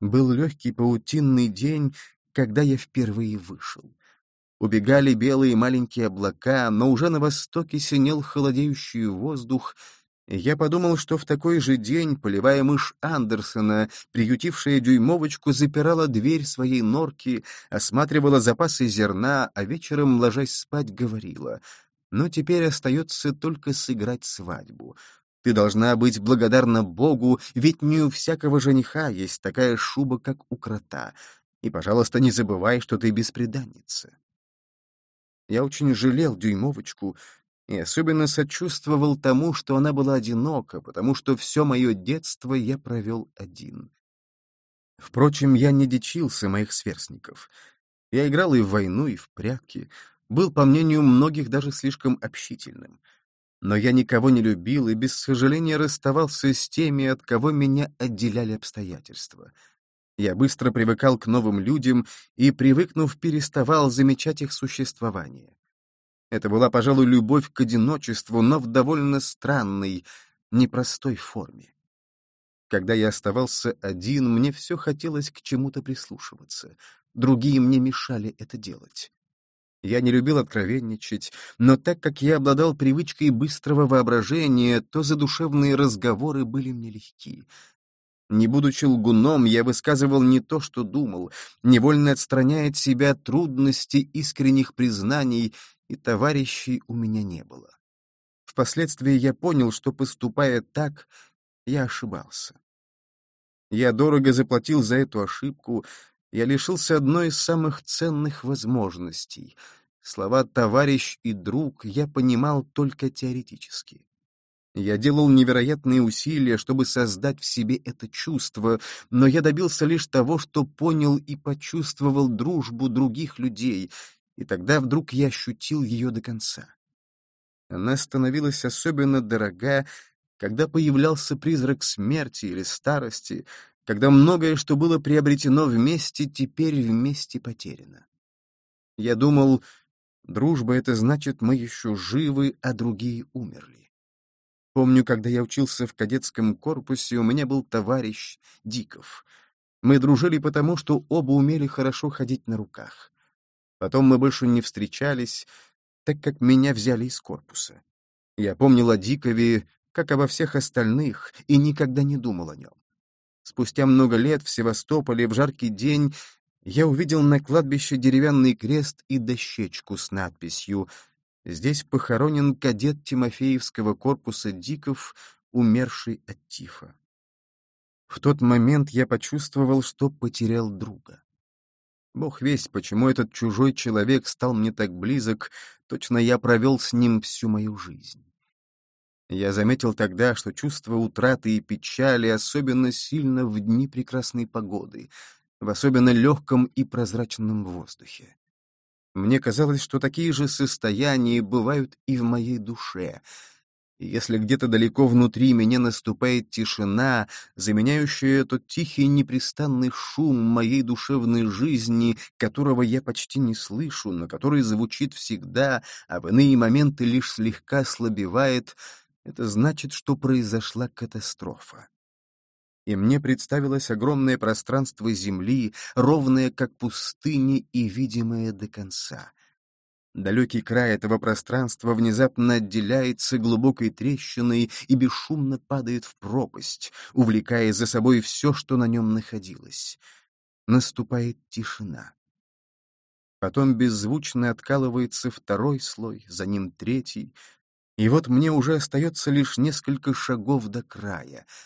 Был легкий паутинный день, когда я впервые вышел. Убегали белые маленькие облака, но уже на востоке синел холодеющий воздух, я подумал, что в такой же день полевая мышь Андерсона, приютившая дюймовочку, запирала дверь своей норки, осматривала запасы зерна, а вечером, ложась спать, говорила, «Но теперь остается только сыграть свадьбу. Ты должна быть благодарна Богу, ведь не у всякого жениха есть такая шуба, как у крота. И, пожалуйста, не забывай, что ты беспреданница». Я очень жалел дюймовочку и особенно сочувствовал тому, что она была одинока, потому что все мое детство я провел один. Впрочем, я не дичился моих сверстников. Я играл и в войну, и в прятки, был, по мнению многих, даже слишком общительным. Но я никого не любил и без сожаления расставался с теми, от кого меня отделяли обстоятельства. Я быстро привыкал к новым людям и, привыкнув, переставал замечать их существование. Это была, пожалуй, любовь к одиночеству, но в довольно странной, непростой форме. Когда я оставался один, мне все хотелось к чему-то прислушиваться. Другие мне мешали это делать. Я не любил откровенничать, но так как я обладал привычкой быстрого воображения, то задушевные разговоры были мне легки. Не будучи лгуном, я высказывал не то, что думал, невольно отстраняя от себя трудности искренних признаний и товарищей у меня не было. Впоследствии я понял, что, поступая так, я ошибался. Я дорого заплатил за эту ошибку, я лишился одной из самых ценных возможностей. Слова «товарищ» и «друг» я понимал только теоретически. Я делал невероятные усилия, чтобы создать в себе это чувство, но я добился лишь того, что понял и почувствовал дружбу других людей, и тогда вдруг я ощутил ее до конца. Она становилась особенно дорога, когда появлялся призрак смерти или старости, когда многое, что было приобретено вместе, теперь вместе потеряно. Я думал, дружба — это значит, мы еще живы, а другие умерли. Помню, когда я учился в кадетском корпусе, у меня был товарищ Диков. Мы дружили потому, что оба умели хорошо ходить на руках. Потом мы больше не встречались, так как меня взяли из корпуса. Я помнил о Дикове, как обо всех остальных, и никогда не думал о нем. Спустя много лет в Севастополе в жаркий день я увидел на кладбище деревянный крест и дощечку с надписью «Здесь похоронен кадет Тимофеевского корпуса Диков, умерший от тифа». В тот момент я почувствовал, что потерял друга. Бог весть, почему этот чужой человек стал мне так близок, точно я провел с ним всю мою жизнь. Я заметил тогда, что чувство утраты и печали особенно сильно в дни прекрасной погоды, в особенно легком и прозрачном воздухе. Мне казалось, что такие же состояния бывают и в моей душе — если где-то далеко внутри меня наступает тишина, заменяющая тот тихий непрестанный шум моей душевной жизни, которого я почти не слышу, но который звучит всегда, а в иные моменты лишь слегка слабевает, это значит, что произошла катастрофа. И мне представилось огромное пространство Земли, ровное как пустыня и видимое до конца. Далекий край этого пространства внезапно отделяется глубокой трещиной и бесшумно падает в пропасть, увлекая за собой все, что на нем находилось. Наступает тишина. Потом беззвучно откалывается второй слой, за ним третий, и вот мне уже остается лишь несколько шагов до края —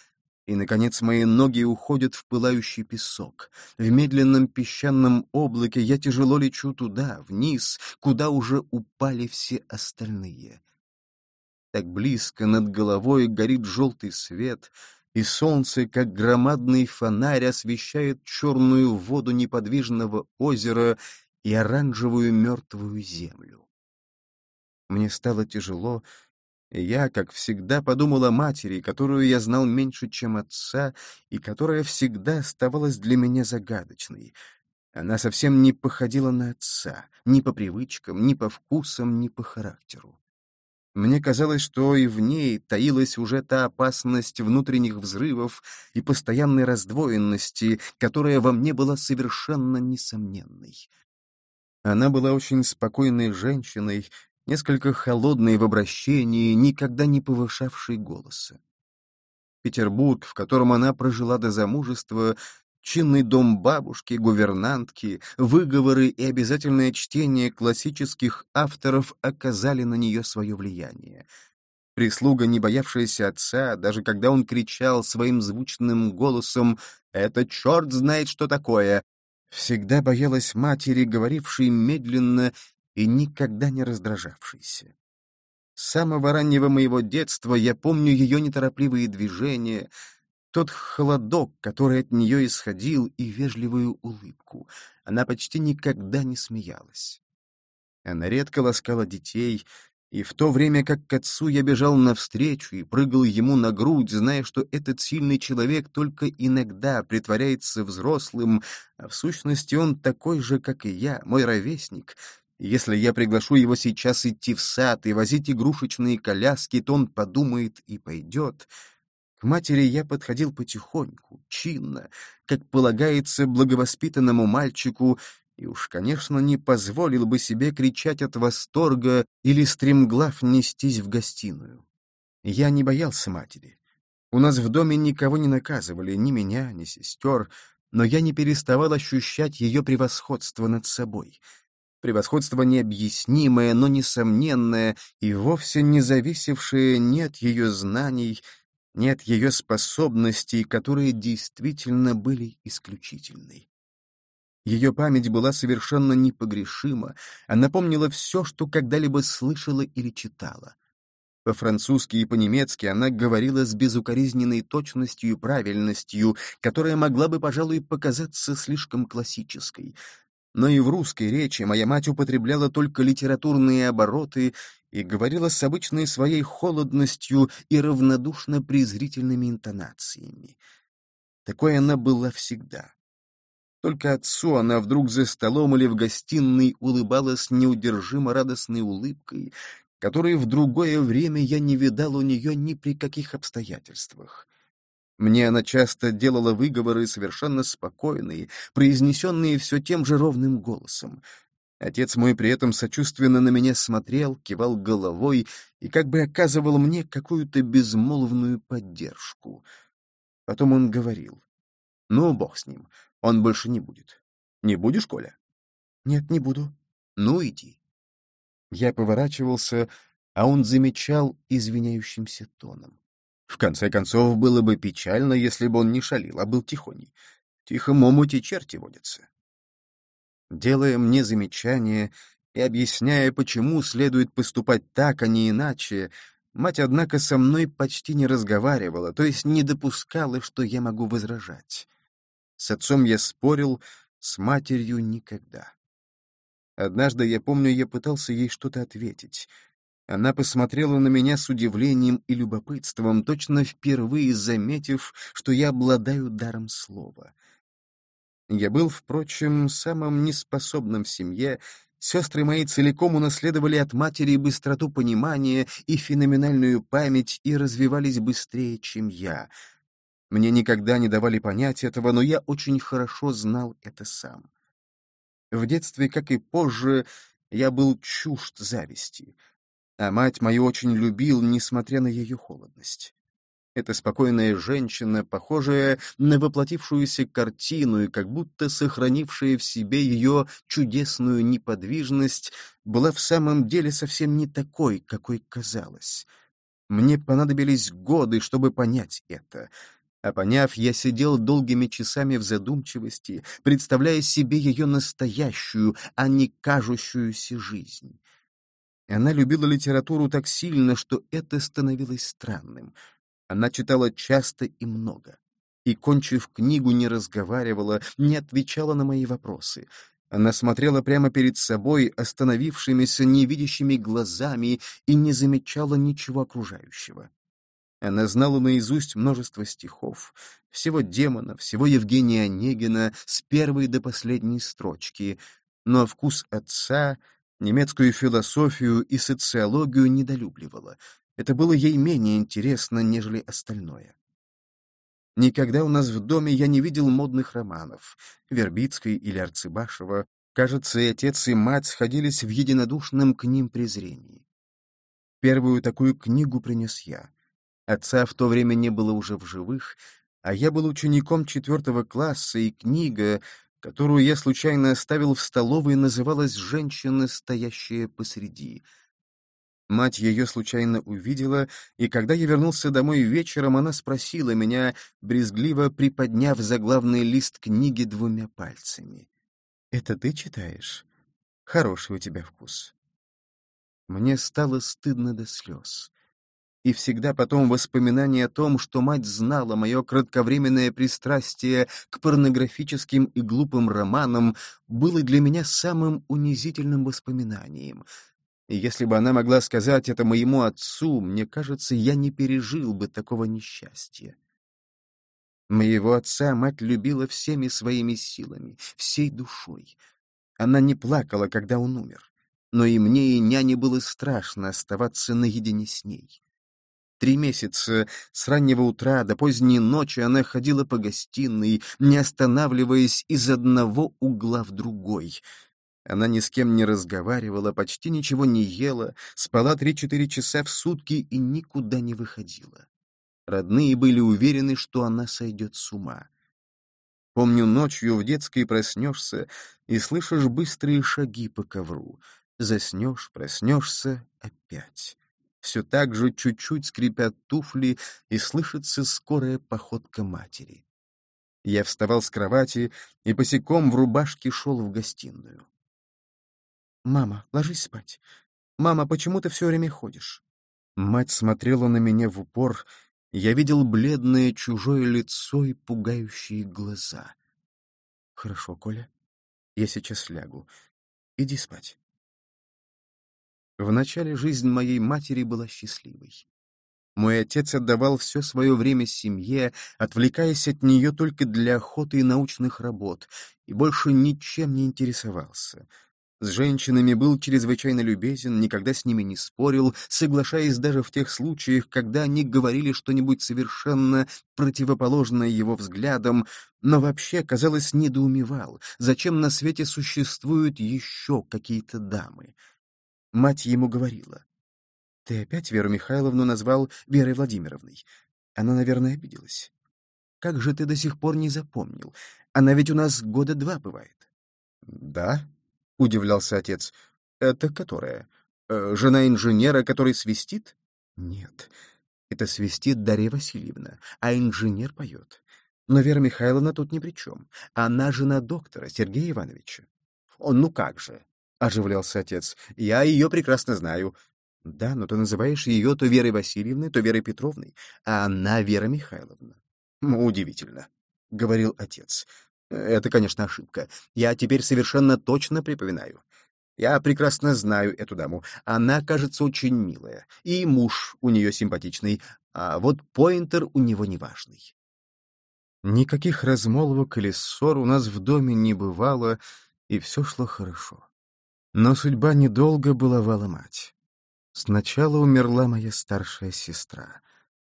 и, наконец, мои ноги уходят в пылающий песок. В медленном песчаном облаке я тяжело лечу туда, вниз, куда уже упали все остальные. Так близко над головой горит желтый свет, и солнце, как громадный фонарь, освещает черную воду неподвижного озера и оранжевую мертвую землю. Мне стало тяжело, и я, как всегда, подумал о матери, которую я знал меньше, чем отца, и которая всегда оставалась для меня загадочной. Она совсем не походила на отца, ни по привычкам, ни по вкусам, ни по характеру. Мне казалось, что и в ней таилась уже та опасность внутренних взрывов и постоянной раздвоенности, которая во мне была совершенно несомненной. Она была очень спокойной женщиной, несколько холодной в обращении, никогда не повышавшей голоса. Петербург, в котором она прожила до замужества, чинный дом бабушки, гувернантки, выговоры и обязательное чтение классических авторов оказали на нее свое влияние. Прислуга, не боявшаяся отца, даже когда он кричал своим звучным голосом «Это черт знает, что такое!», всегда боялась матери, говорившей медленно и никогда не раздражавшейся. С самого раннего моего детства я помню ее неторопливые движения, тот холодок, который от нее исходил, и вежливую улыбку. Она почти никогда не смеялась. Она редко ласкала детей, и в то время как к отцу я бежал навстречу и прыгал ему на грудь, зная, что этот сильный человек только иногда притворяется взрослым, а в сущности он такой же, как и я, мой ровесник, если я приглашу его сейчас идти в сад и возить игрушечные коляски, то он подумает и пойдет — к матери я подходил потихоньку, чинно, как полагается благовоспитанному мальчику, и уж, конечно, не позволил бы себе кричать от восторга или стремглав нестись в гостиную. Я не боялся матери. У нас в доме никого не наказывали, ни меня, ни сестер, но я не переставал ощущать ее превосходство над собой. Превосходство необъяснимое, но несомненное и вовсе не зависевшее ни от ее знаний, нет ее способностей, которые действительно были исключительной. Ее память была совершенно непогрешима, она помнила все, что когда-либо слышала или читала. По-французски и по-немецки она говорила с безукоризненной точностью и правильностью, которая могла бы, пожалуй, показаться слишком классической. Но и в русской речи моя мать употребляла только литературные обороты и говорила с обычной своей холодностью и равнодушно-презрительными интонациями. Такой она была всегда. Только отцу она вдруг за столом или в гостиной улыбалась неудержимо радостной улыбкой, которой в другое время я не видал у нее ни при каких обстоятельствах. Мне она часто делала выговоры совершенно спокойные, произнесенные все тем же ровным голосом. Отец мой при этом сочувственно на меня смотрел, кивал головой и как бы оказывал мне какую-то безмолвную поддержку. Потом он говорил, «Ну, бог с ним, он больше не будет. Не будешь, Коля?» «Нет, не буду». «Ну, иди». Я поворачивался, а он замечал извиняющимся тоном. В конце концов, было бы печально, если бы он не шалил, а был тихоней. Тихом омуте черти водятся. Делая мне замечания и объясняя, почему следует поступать так, а не иначе, мать, однако, со мной почти не разговаривала, то есть не допускала, что я могу возражать. С отцом я спорил, с матерью никогда. Однажды, я помню, я пытался ей что-то ответить — она посмотрела на меня с удивлением и любопытством, точно впервые заметив, что я обладаю даром слова. Я был, впрочем, самым неспособным в семье, Сестры мои целиком унаследовали от матери быстроту понимания и феноменальную память и развивались быстрее, чем я. Мне никогда не давали понять этого, но я очень хорошо знал это сам. В детстве, как и позже, я был чужд зависти — а мать мою очень любил, несмотря на ее холодность. Эта спокойная женщина, похожая на воплотившуюся картину и как будто сохранившая в себе ее чудесную неподвижность, была в самом деле совсем не такой, какой казалось. Мне понадобились годы, чтобы понять это. А поняв, я сидел долгими часами в задумчивости, представляя себе ее настоящую, а не кажущуюся жизнь. Она любила литературу так сильно, что это становилось странным. Она читала часто и много. И, кончив книгу, не разговаривала, не отвечала на мои вопросы. Она смотрела прямо перед собой остановившимися невидящими глазами и не замечала ничего окружающего. Она знала наизусть множество стихов, всего демона, всего Евгения Онегина с первой до последней строчки, но вкус отца Немецкую философию и социологию недолюбливала. Это было ей менее интересно, нежели остальное. Никогда у нас в доме я не видел модных романов, Вербицкой или Арцебашева. Кажется, и отец, и мать сходились в единодушном к ним презрении. Первую такую книгу принес я. Отца в то время не было уже в живых, а я был учеником четвертого класса, и книга, которую я случайно оставил в столовой, называлась «Женщина, стоящая посреди». Мать ее случайно увидела, и когда я вернулся домой вечером, она спросила меня, брезгливо приподняв заглавный лист книги двумя пальцами. «Это ты читаешь? Хороший у тебя вкус». Мне стало стыдно до слез. И всегда потом воспоминание о том, что мать знала мое кратковременное пристрастие к порнографическим и глупым романам, было для меня самым унизительным воспоминанием — и если бы она могла сказать это моему отцу, мне кажется, я не пережил бы такого несчастья. Моего отца мать любила всеми своими силами, всей душой. Она не плакала, когда он умер. Но и мне, и няне было страшно оставаться наедине с ней. Три месяца с раннего утра до поздней ночи она ходила по гостиной, не останавливаясь из одного угла в другой — она ни с кем не разговаривала, почти ничего не ела, спала три-четыре часа в сутки и никуда не выходила. Родные были уверены, что она сойдет с ума. Помню, ночью в детской проснешься и слышишь быстрые шаги по ковру. Заснешь, проснешься опять. Все так же чуть-чуть скрипят туфли, и слышится скорая походка матери. Я вставал с кровати и босиком в рубашке шел в гостиную. «Мама, ложись спать. Мама, почему ты все время ходишь?» Мать смотрела на меня в упор. Я видел бледное чужое лицо и пугающие глаза. «Хорошо, Коля. Я сейчас лягу. Иди спать». В начале жизнь моей матери была счастливой. Мой отец отдавал все свое время семье, отвлекаясь от нее только для охоты и научных работ, и больше ничем не интересовался — с женщинами был чрезвычайно любезен, никогда с ними не спорил, соглашаясь даже в тех случаях, когда они говорили что-нибудь совершенно противоположное его взглядам, но вообще, казалось, недоумевал, зачем на свете существуют еще какие-то дамы. Мать ему говорила, «Ты опять Веру Михайловну назвал Верой Владимировной. Она, наверное, обиделась. Как же ты до сих пор не запомнил? Она ведь у нас года два бывает». «Да», — удивлялся отец. «Это которая? Э, жена инженера, который свистит?» «Нет, это свистит Дарья Васильевна, а инженер поет. Но Вера Михайловна тут ни при чем. Она жена доктора Сергея Ивановича». «О, ну как же!» — оживлялся отец. «Я ее прекрасно знаю». «Да, но ты называешь ее то Верой Васильевной, то Верой Петровной, а она Вера Михайловна». «Удивительно», — говорил отец. Это, конечно, ошибка. Я теперь совершенно точно припоминаю. Я прекрасно знаю эту даму. Она, кажется, очень милая. И муж у нее симпатичный, а вот поинтер у него неважный. Никаких размолвок или ссор у нас в доме не бывало, и все шло хорошо. Но судьба недолго баловала мать. Сначала умерла моя старшая сестра.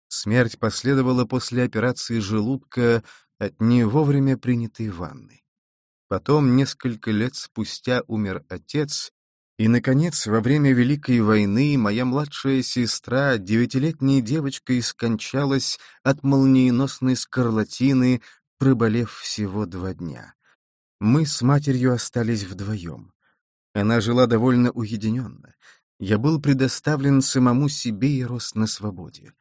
Смерть последовала после операции желудка от не вовремя принятой ванны. Потом, несколько лет спустя, умер отец, и, наконец, во время Великой войны моя младшая сестра, девятилетняя девочка, скончалась от молниеносной скарлатины, проболев всего два дня. Мы с матерью остались вдвоем. Она жила довольно уединенно. Я был предоставлен самому себе и рос на свободе.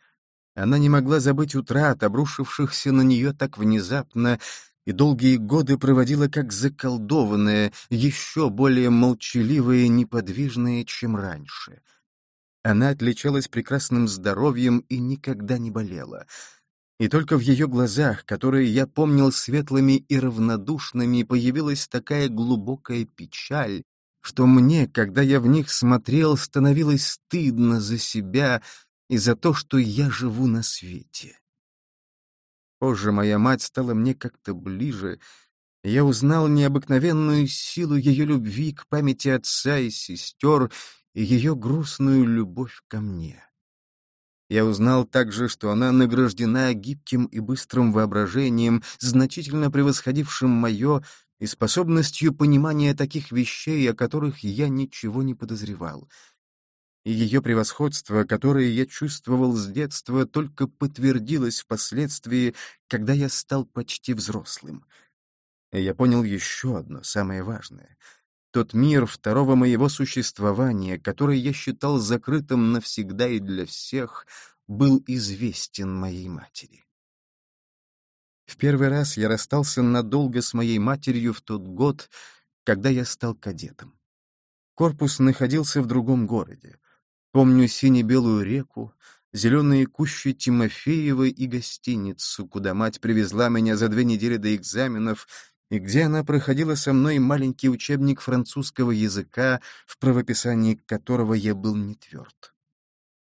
Она не могла забыть утрат, обрушившихся на нее так внезапно, и долгие годы проводила как заколдованная, еще более молчаливая и неподвижная, чем раньше. Она отличалась прекрасным здоровьем и никогда не болела. И только в ее глазах, которые я помнил светлыми и равнодушными, появилась такая глубокая печаль, что мне, когда я в них смотрел, становилось стыдно за себя, и за то, что я живу на свете. Позже моя мать стала мне как-то ближе, Я узнал необыкновенную силу ее любви к памяти отца и сестер и ее грустную любовь ко мне. Я узнал также, что она награждена гибким и быстрым воображением, значительно превосходившим мое, и способностью понимания таких вещей, о которых я ничего не подозревал. И ее превосходство, которое я чувствовал с детства, только подтвердилось впоследствии, когда я стал почти взрослым. И я понял еще одно, самое важное — тот мир второго моего существования, который я считал закрытым навсегда и для всех, был известен моей матери. В первый раз я расстался надолго с моей матерью в тот год, когда я стал кадетом. Корпус находился в другом городе. Помню сине-белую реку, зеленые кущи Тимофеева и гостиницу, куда мать привезла меня за две недели до экзаменов и где она проходила со мной маленький учебник французского языка, в правописании которого я был не тверд.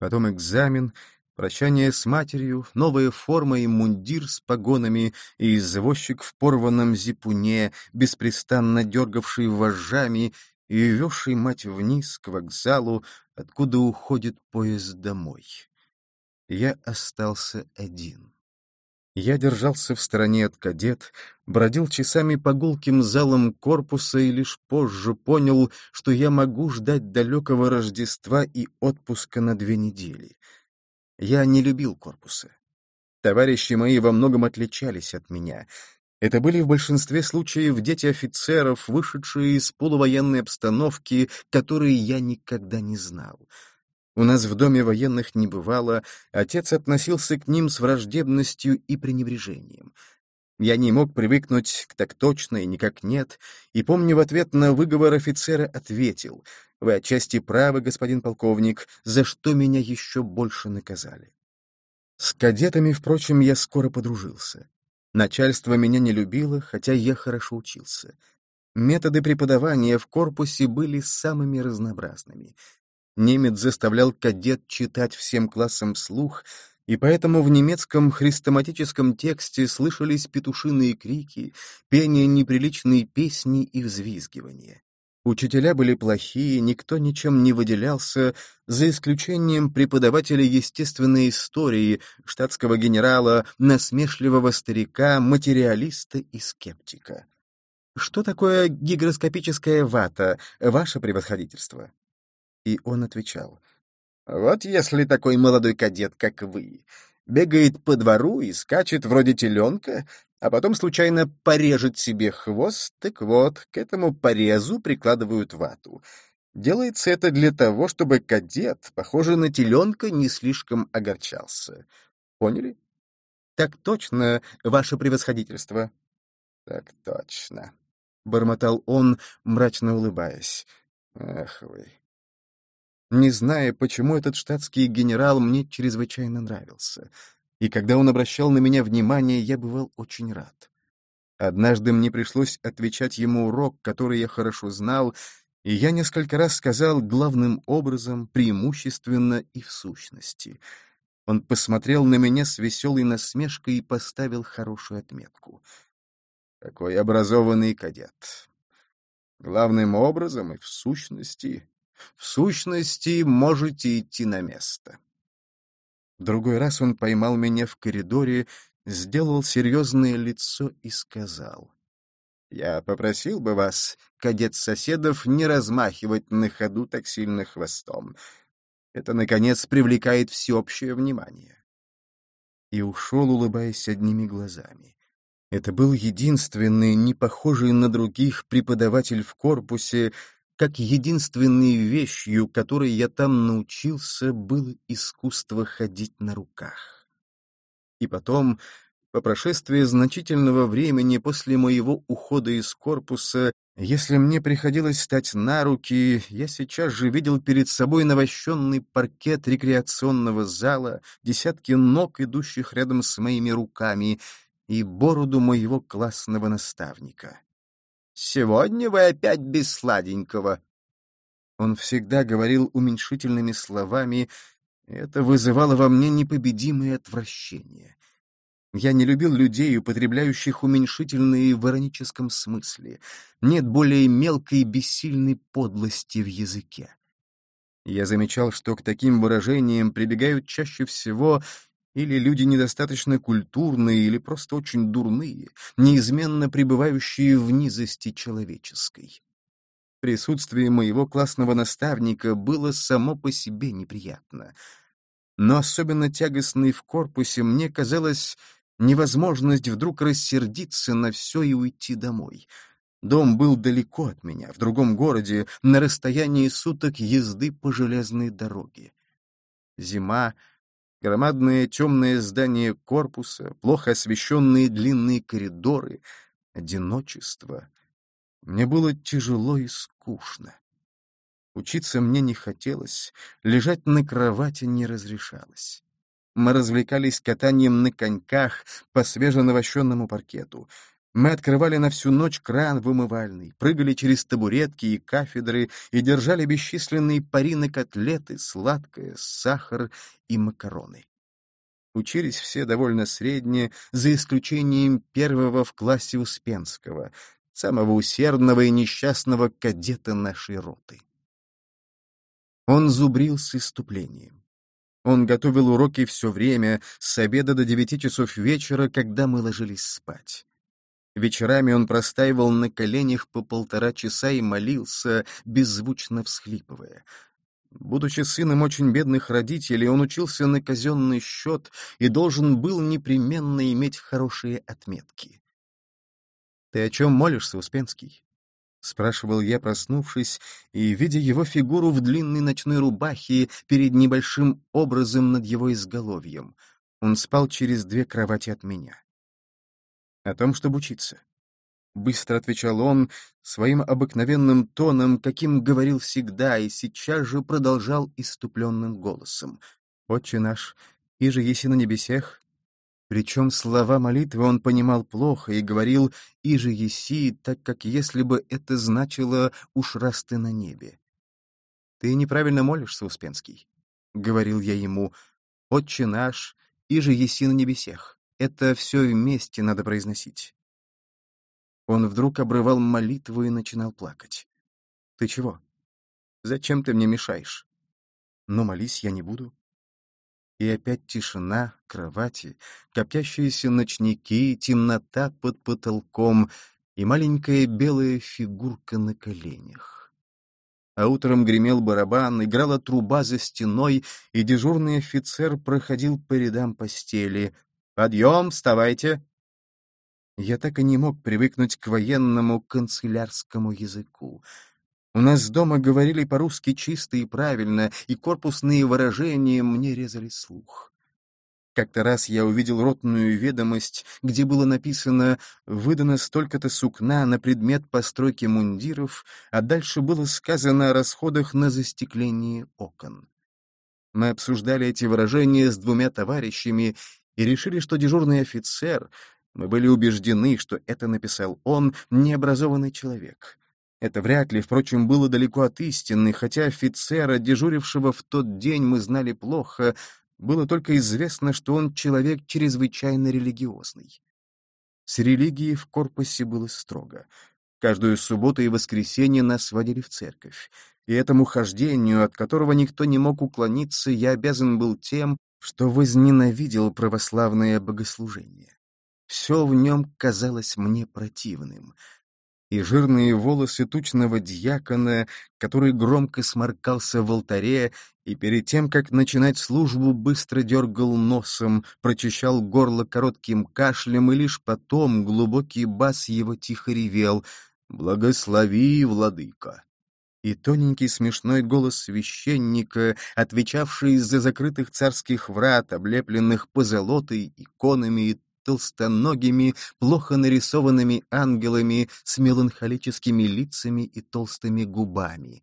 Потом экзамен, прощание с матерью, новая форма и мундир с погонами и извозчик в порванном зипуне, беспрестанно дергавший вожжами и везший мать вниз к вокзалу, откуда уходит поезд домой. Я остался один. Я держался в стороне от кадет, бродил часами по гулким залам корпуса и лишь позже понял, что я могу ждать далекого Рождества и отпуска на две недели. Я не любил корпуса. Товарищи мои во многом отличались от меня. Это были в большинстве случаев дети офицеров, вышедшие из полувоенной обстановки, которые я никогда не знал. У нас в доме военных не бывало, отец относился к ним с враждебностью и пренебрежением. Я не мог привыкнуть к так точно и никак нет, и, помню, в ответ на выговор офицера ответил, «Вы отчасти правы, господин полковник, за что меня еще больше наказали». С кадетами, впрочем, я скоро подружился. Начальство меня не любило, хотя я хорошо учился. Методы преподавания в корпусе были самыми разнообразными. Немец заставлял кадет читать всем классам слух, и поэтому в немецком хрестоматическом тексте слышались петушиные крики, пение неприличной песни и взвизгивания. Учителя были плохие, никто ничем не выделялся, за исключением преподавателя естественной истории, штатского генерала, насмешливого старика, материалиста и скептика. «Что такое гигроскопическая вата, ваше превосходительство?» И он отвечал, «Вот если такой молодой кадет, как вы, бегает по двору и скачет вроде теленка, а потом случайно порежет себе хвост, так вот, к этому порезу прикладывают вату. Делается это для того, чтобы кадет, похожий на теленка, не слишком огорчался. Поняли? Так точно, ваше превосходительство. Так точно, — бормотал он, мрачно улыбаясь. Ах вы, не зная, почему этот штатский генерал мне чрезвычайно нравился. И когда он обращал на меня внимание, я бывал очень рад. Однажды мне пришлось отвечать ему урок, который я хорошо знал, и я несколько раз сказал главным образом, преимущественно и в сущности. Он посмотрел на меня с веселой насмешкой и поставил хорошую отметку. Какой образованный кадет. Главным образом и в сущности в сущности, можете идти на место. Другой раз он поймал меня в коридоре, сделал серьезное лицо и сказал. «Я попросил бы вас, кадет-соседов, не размахивать на ходу так сильно хвостом. Это, наконец, привлекает всеобщее внимание». И ушел, улыбаясь одними глазами. Это был единственный, не похожий на других преподаватель в корпусе, как единственной вещью, которой я там научился, было искусство ходить на руках. И потом, по прошествии значительного времени после моего ухода из корпуса, если мне приходилось стать на руки, я сейчас же видел перед собой навощенный паркет рекреационного зала, десятки ног, идущих рядом с моими руками, и бороду моего классного наставника. Сегодня вы опять без сладенького. Он всегда говорил уменьшительными словами, это вызывало во мне непобедимое отвращение. Я не любил людей, употребляющих уменьшительные в ироническом смысле. Нет более мелкой бессильной подлости в языке. Я замечал, что к таким выражениям прибегают чаще всего или люди недостаточно культурные, или просто очень дурные, неизменно пребывающие в низости человеческой. Присутствие моего классного наставника было само по себе неприятно. Но особенно тягостной в корпусе мне казалось невозможность вдруг рассердиться на все и уйти домой. Дом был далеко от меня, в другом городе, на расстоянии суток езды по железной дороге. Зима, громадное темное здание корпуса, плохо освещенные длинные коридоры, одиночество. Мне было тяжело и скучно. Учиться мне не хотелось, лежать на кровати не разрешалось. Мы развлекались катанием на коньках по свеженавощенному паркету. Мы открывали на всю ночь кран вымывальный, прыгали через табуретки и кафедры и держали бесчисленные пари на котлеты, сладкое, сахар и макароны. Учились все довольно средние, за исключением первого в классе Успенского, самого усердного и несчастного кадета нашей роты. Он зубрил с иступлением. Он готовил уроки все время, с обеда до девяти часов вечера, когда мы ложились спать. Вечерами он простаивал на коленях по полтора часа и молился, беззвучно всхлипывая. Будучи сыном очень бедных родителей, он учился на казенный счет и должен был непременно иметь хорошие отметки. «Ты о чем молишься, Успенский?» — спрашивал я, проснувшись, и, видя его фигуру в длинной ночной рубахе перед небольшим образом над его изголовьем. Он спал через две кровати от меня. «О том, чтобы учиться». Быстро отвечал он своим обыкновенным тоном, каким говорил всегда, и сейчас же продолжал иступленным голосом. «Отче наш, и же еси на небесех, причем слова молитвы он понимал плохо и говорил «Иже еси», так как если бы это значило «Уж раз ты на небе». «Ты неправильно молишься, Успенский», — говорил я ему, «Отче наш, иже еси на небесех». Это все вместе надо произносить. Он вдруг обрывал молитву и начинал плакать. «Ты чего? Зачем ты мне мешаешь?» «Но молись я не буду». И опять тишина, кровати, коптящиеся ночники, темнота под потолком и маленькая белая фигурка на коленях. А утром гремел барабан, играла труба за стеной, и дежурный офицер проходил по рядам постели. «Подъем, вставайте!» Я так и не мог привыкнуть к военному канцелярскому языку. У нас дома говорили по-русски чисто и правильно, и корпусные выражения мне резали слух. Как-то раз я увидел ротную ведомость, где было написано «Выдано столько-то сукна на предмет постройки мундиров», а дальше было сказано о расходах на застекление окон. Мы обсуждали эти выражения с двумя товарищами и решили, что дежурный офицер, мы были убеждены, что это написал он, необразованный человек. Это вряд ли, впрочем, было далеко от истины, хотя офицера, дежурившего в тот день, мы знали плохо, было только известно, что он человек чрезвычайно религиозный. С религией в корпусе было строго. Каждую субботу и воскресенье нас сводили в церковь, и этому хождению, от которого никто не мог уклониться, я обязан был тем, что возненавидел православное богослужение. Все в нем казалось мне противным — и жирные волосы тучного дьякона, который громко сморкался в алтаре и перед тем, как начинать службу, быстро дергал носом, прочищал горло коротким кашлем, и лишь потом глубокий бас его тихо ревел «Благослови, владыка!» И тоненький смешной голос священника, отвечавший из-за закрытых царских врат, облепленных позолотой, иконами и толстоногими, плохо нарисованными ангелами с меланхолическими лицами и толстыми губами.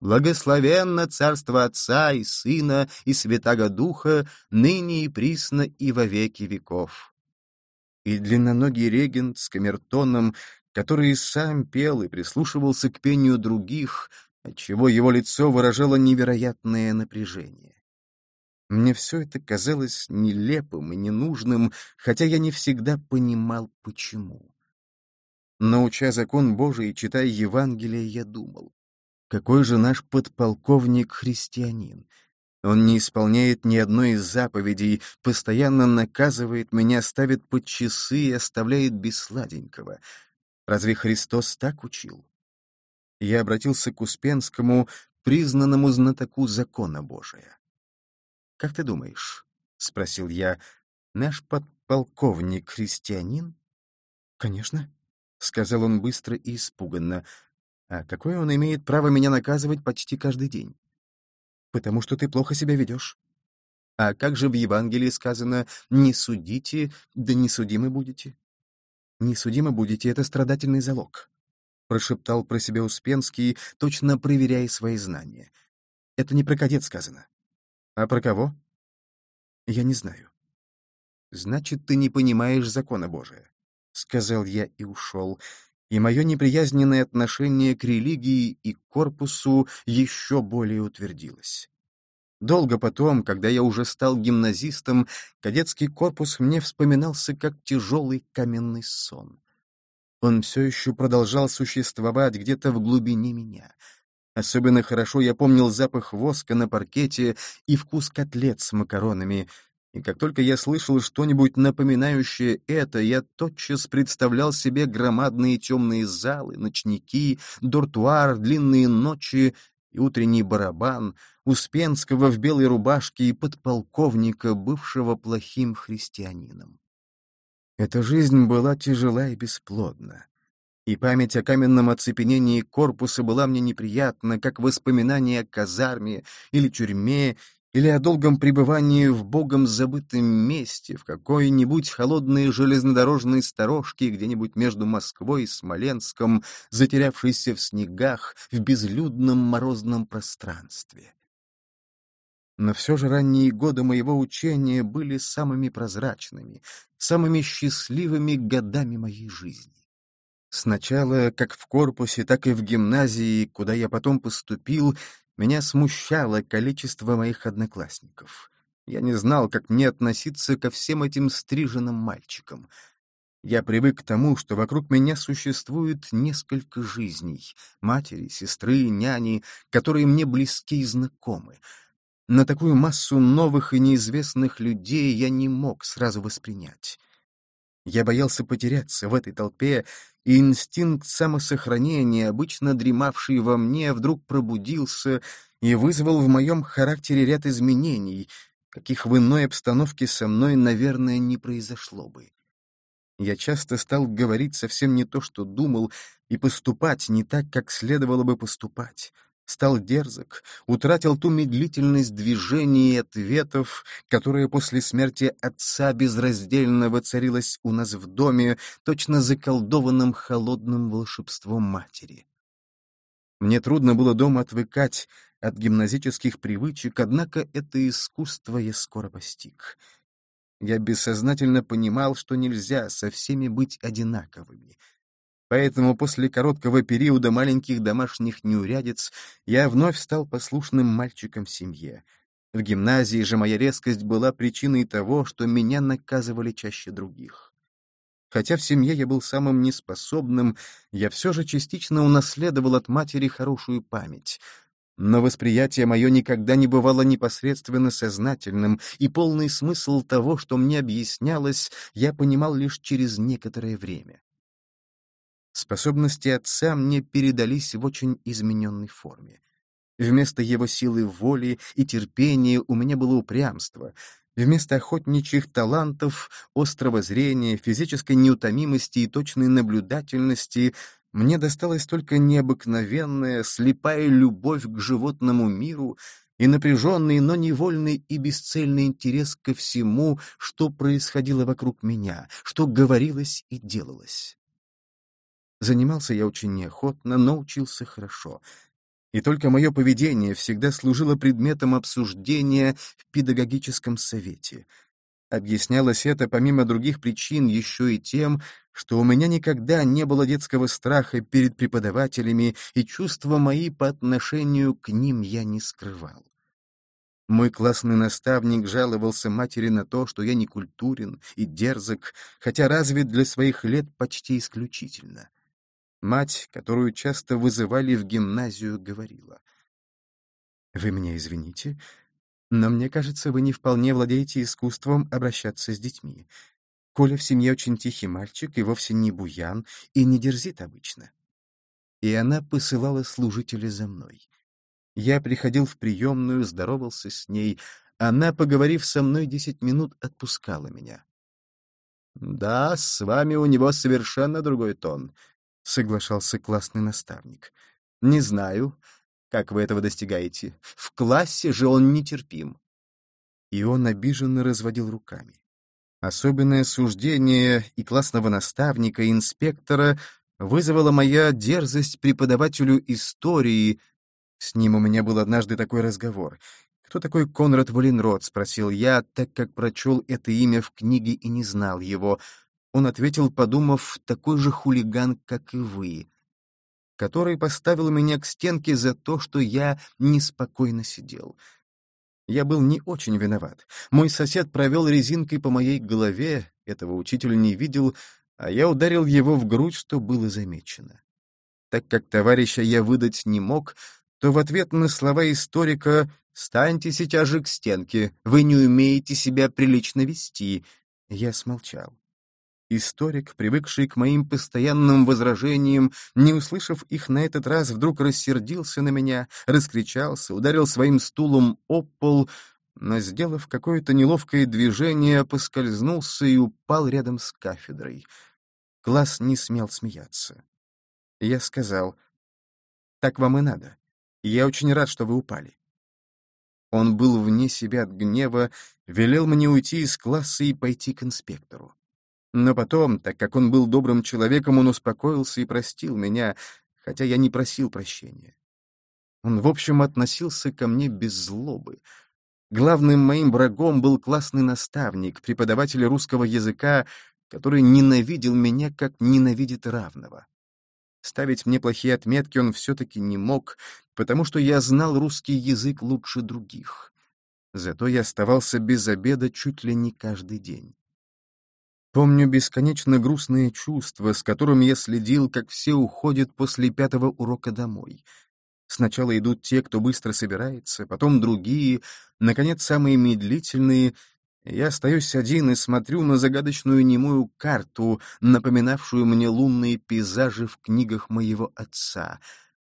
Благословенно царство Отца и Сына и Святаго Духа, ныне и присно и во веки веков. И длинноногий регент с камертоном, который сам пел и прислушивался к пению других, отчего его лицо выражало невероятное напряжение. Мне все это казалось нелепым и ненужным, хотя я не всегда понимал, почему. Но, закон Божий и читая Евангелие, я думал, какой же наш подполковник христианин? Он не исполняет ни одной из заповедей, постоянно наказывает меня, ставит под часы и оставляет без сладенького. Разве Христос так учил? Я обратился к Успенскому, признанному знатоку закона Божия. «Как ты думаешь?» — спросил я. «Наш подполковник христианин?» «Конечно», — сказал он быстро и испуганно. «А какое он имеет право меня наказывать почти каждый день?» «Потому что ты плохо себя ведешь». «А как же в Евангелии сказано «не судите, да не судимы будете»?» «Не судимы будете» — это страдательный залог, — прошептал про себя Успенский, точно проверяя свои знания. «Это не про кадет сказано. А про кого? Я не знаю. Значит, ты не понимаешь закона Божия, — сказал я и ушел, и мое неприязненное отношение к религии и корпусу еще более утвердилось. Долго потом, когда я уже стал гимназистом, кадетский корпус мне вспоминался как тяжелый каменный сон. Он все еще продолжал существовать где-то в глубине меня — Особенно хорошо я помнил запах воска на паркете и вкус котлет с макаронами, и как только я слышал что-нибудь напоминающее это, я тотчас представлял себе громадные темные залы, ночники, дуртуар, длинные ночи и утренний барабан, Успенского в белой рубашке и подполковника, бывшего плохим христианином. Эта жизнь была тяжела и бесплодна и память о каменном оцепенении корпуса была мне неприятна, как воспоминание о казарме или тюрьме, или о долгом пребывании в богом забытом месте, в какой-нибудь холодной железнодорожной сторожке где-нибудь между Москвой и Смоленском, затерявшейся в снегах, в безлюдном морозном пространстве. Но все же ранние годы моего учения были самыми прозрачными, самыми счастливыми годами моей жизни. Сначала, как в корпусе, так и в гимназии, куда я потом поступил, меня смущало количество моих одноклассников. Я не знал, как мне относиться ко всем этим стриженным мальчикам. Я привык к тому, что вокруг меня существует несколько жизней — матери, сестры, няни, которые мне близки и знакомы. На такую массу новых и неизвестных людей я не мог сразу воспринять. Я боялся потеряться в этой толпе, и инстинкт самосохранения, обычно дремавший во мне, вдруг пробудился и вызвал в моем характере ряд изменений, каких в иной обстановке со мной, наверное, не произошло бы. Я часто стал говорить совсем не то, что думал, и поступать не так, как следовало бы поступать стал дерзок, утратил ту медлительность движений и ответов, которая после смерти отца безраздельно воцарилась у нас в доме, точно заколдованным холодным волшебством матери. Мне трудно было дома отвыкать от гимназических привычек, однако это искусство я скоро постиг. Я бессознательно понимал, что нельзя со всеми быть одинаковыми — Поэтому после короткого периода маленьких домашних неурядиц я вновь стал послушным мальчиком в семье. В гимназии же моя резкость была причиной того, что меня наказывали чаще других. Хотя в семье я был самым неспособным, я все же частично унаследовал от матери хорошую память. Но восприятие мое никогда не бывало непосредственно сознательным, и полный смысл того, что мне объяснялось, я понимал лишь через некоторое время. Способности отца мне передались в очень измененной форме. Вместо его силы воли и терпения у меня было упрямство. Вместо охотничьих талантов, острого зрения, физической неутомимости и точной наблюдательности мне досталась только необыкновенная, слепая любовь к животному миру и напряженный, но невольный и бесцельный интерес ко всему, что происходило вокруг меня, что говорилось и делалось. Занимался я очень неохотно, но учился хорошо. И только мое поведение всегда служило предметом обсуждения в педагогическом совете. Объяснялось это, помимо других причин, еще и тем, что у меня никогда не было детского страха перед преподавателями, и чувства мои по отношению к ним я не скрывал. Мой классный наставник жаловался матери на то, что я некультурен и дерзок, хотя развит для своих лет почти исключительно. Мать, которую часто вызывали в гимназию, говорила. «Вы меня извините, но мне кажется, вы не вполне владеете искусством обращаться с детьми. Коля в семье очень тихий мальчик и вовсе не буян, и не дерзит обычно». И она посылала служителя за мной. Я приходил в приемную, здоровался с ней. Она, поговорив со мной десять минут, отпускала меня. «Да, с вами у него совершенно другой тон», — соглашался классный наставник. «Не знаю, как вы этого достигаете. В классе же он нетерпим». И он обиженно разводил руками. Особенное суждение и классного наставника, и инспектора вызвала моя дерзость преподавателю истории — с ним у меня был однажды такой разговор. «Кто такой Конрад Валенрод?» — спросил я, так как прочел это имя в книге и не знал его. Он ответил, подумав, такой же хулиган, как и вы, который поставил меня к стенке за то, что я неспокойно сидел. Я был не очень виноват. Мой сосед провел резинкой по моей голове, этого учитель не видел, а я ударил его в грудь, что было замечено. Так как товарища я выдать не мог, то в ответ на слова историка «Станьте сейчас же к стенке, вы не умеете себя прилично вести», я смолчал. Историк, привыкший к моим постоянным возражениям, не услышав их на этот раз, вдруг рассердился на меня, раскричался, ударил своим стулом об пол, но, сделав какое-то неловкое движение, поскользнулся и упал рядом с кафедрой. Класс не смел смеяться. Я сказал, «Так вам и надо я очень рад, что вы упали». Он был вне себя от гнева, велел мне уйти из класса и пойти к инспектору. Но потом, так как он был добрым человеком, он успокоился и простил меня, хотя я не просил прощения. Он, в общем, относился ко мне без злобы. Главным моим врагом был классный наставник, преподаватель русского языка, который ненавидел меня, как ненавидит равного. Ставить мне плохие отметки он все-таки не мог, потому что я знал русский язык лучше других. Зато я оставался без обеда чуть ли не каждый день. Помню бесконечно грустные чувства, с которыми я следил, как все уходят после пятого урока домой. Сначала идут те, кто быстро собирается, потом другие, наконец, самые медлительные — я остаюсь один и смотрю на загадочную немую карту, напоминавшую мне лунные пейзажи в книгах моего отца.